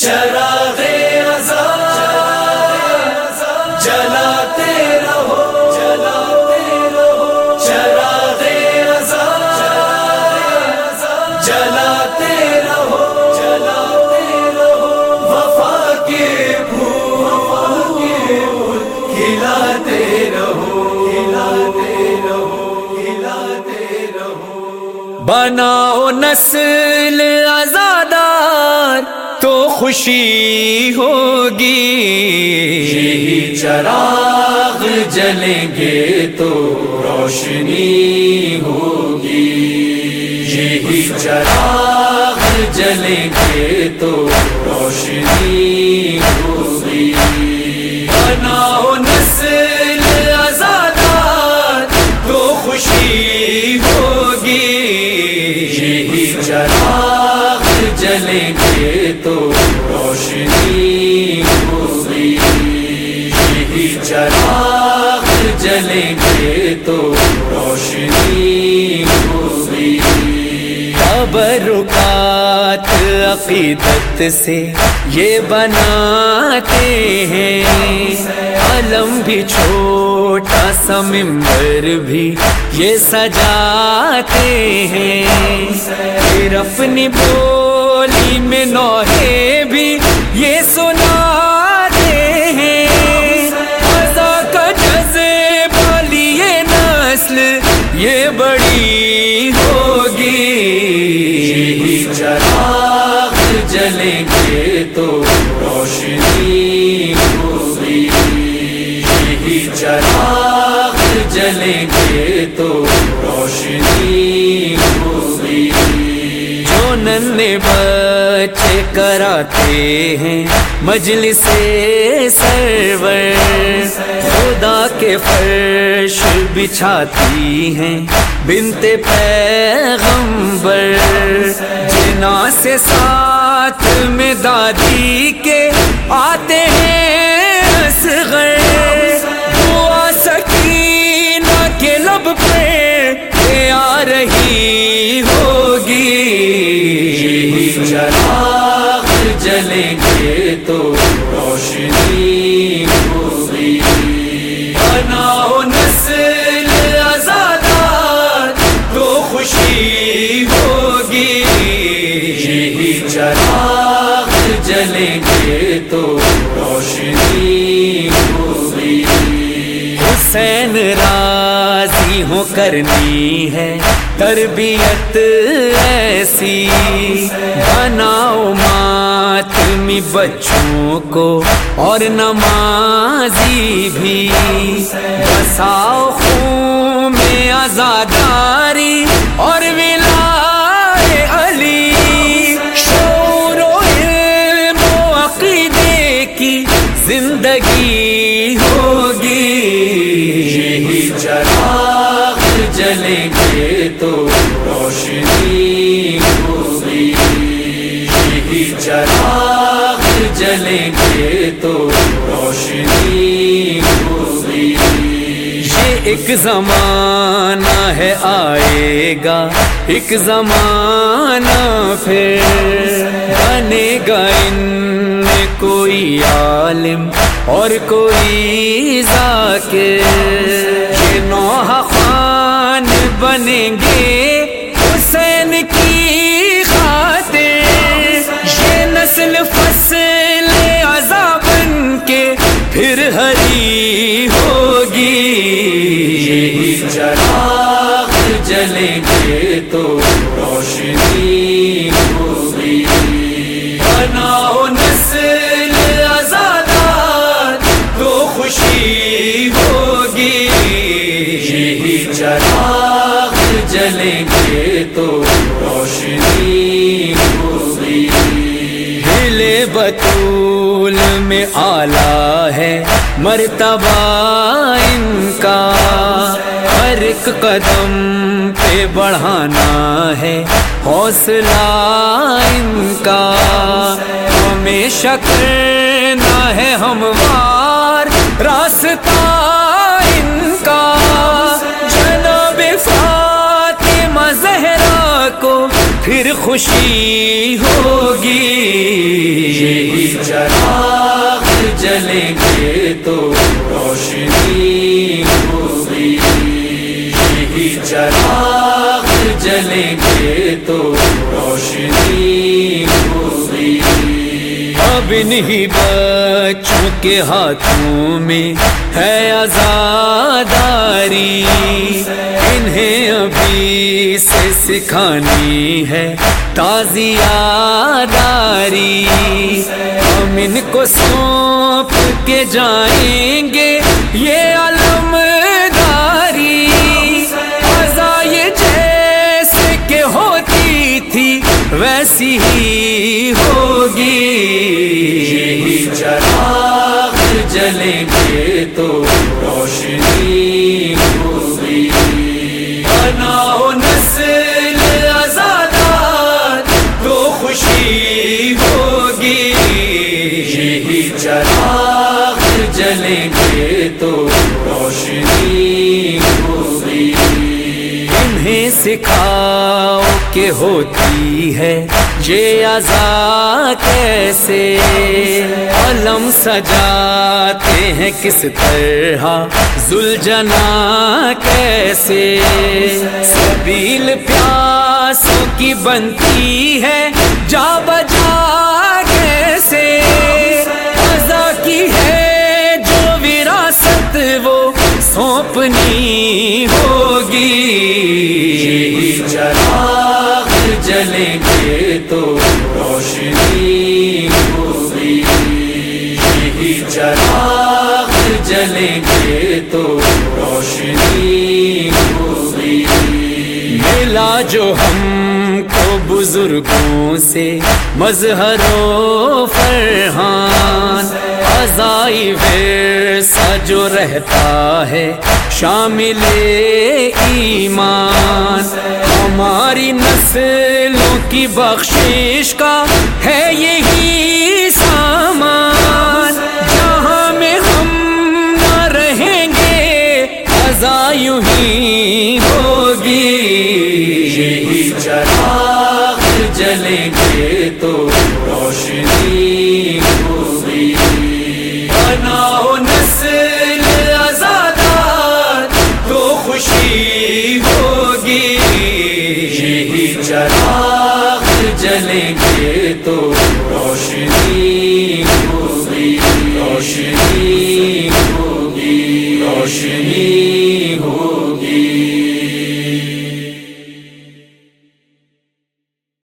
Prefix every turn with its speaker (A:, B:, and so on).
A: چراغ رضا جلاتے رہو جلاتے رہو چراغ رضا جلاتے رہو جلاتے رہو وفا کے پھول کھلاتے رہو کھلاتے رہو کھلاتے رہو۔ بناؤ نسل آزادار خوشی ہوگی۔ یہی چراغ جلیں گے تو روشنی ہوگی۔ یہی چراغ جلیں گے تو روشنی ہوگی۔ بناؤ تو روشنی ہوگی یہی چراغ جلیں گے تو روشنی ہوگی تبرکات عقیدت سے یہ بناتے ہیں۔ علم بھی چھوٹا سا ممبر بھی یہ سجاتے ہیں۔ پھر اپنی بولی میں نوحے بھی یہ سناتے ہیں۔ مزہ کا جذبہ لیے نسل یہ بڑی ہوگی۔ یہی چراغ جلیں گے تو روشنی ہوگی۔ یہی چراغ جلیں گے تو روشنی ہوگی۔ بچے کراتے ہیں مجلس سرور۔ خدا کے فرش بچھاتی ہیں بنتے پیغمبر۔ جنا سے ساتھ میں دادی کے آتے ہیں اصغر دعا سکینہ کے لب پہ آ رہی ہوگی۔ جی، یہی چراغ جلیں گے تو روشنی ہوگی۔ بناؤ نسل آزادار تو خوشی ہوگی۔ یہی چراغ جلیں گے تو روشنی ہوگی۔ حسین راضی ہو کرنی ہے تربیت ایسی۔ بناؤ ماتمی بچوں کو اور نمازی بھی۔ بساؤ خون میں آزاداری اور ولائے علی۔ شور و علم و عقیدے کی زندگی ہوگی۔ یہی چراغ جلیں گے تو روشنی ہوگی۔ یہی چراغ جلیں گے تو روشنی ہوگی یہ ایک زمانہ ہے، آئے گا۔ ایک زمانہ پھر بنے گا۔ ان میں کوئی عالم اور کوئی ذاکر۔ یہ نوحہ خان بنیں گے۔ بناؤ نسل آزادار تو خوشی ہوگی۔ یہی چراغ جلیں گے تو روشنی ہوگی۔ دل بطول میں آلہ ہے، مرتبہ ان کا۔ ہر ایک قدم پہ بڑھانا ہے، حوصلہ ان ہمیشہ کرنا ہے ہموار راستہ ان کا۔ جناب فاطمہ زہرا کو پھر خوشی ہوگی۔ چراغ جلیں گے تو روشنی ہوگی۔ یہی چراغ جلیں گے تو اب نہیں بچوں کے ہاتھوں میں ہے آزاداری۔ انہیں ابھی سے سکھانی ہے تازیہ داری ہم ان کو سونپ کے جائیں گے، یہ ایسی ہی ہوگی۔ چراغ جلیں گے تو کہ ہوتی ہے۔ یہ ازا کیسے؟ علم سجاتے ہیں کس طرح؟ زلجنا کیسے؟ سبیل پیاسوں کی بنتی ہے۔ تو روشنی ہوگی۔ یہی چراغ جلیں گے تو روشنی ہوگی۔ ملا جو ہم بزرگوں سے مظہر و فرحان عزائی ورثہ جو رہتا ہے، شامل ایمان۔ ہماری نسلوں کی بخشش کا ہے یہی چراغ جلیں گے تو روشنی ہوگی بناؤ نسل آزادات تو خوشی ہوگی یہی چراغ جلیں گے تو روشنی ہوگی روشنی ہوگی، روشنی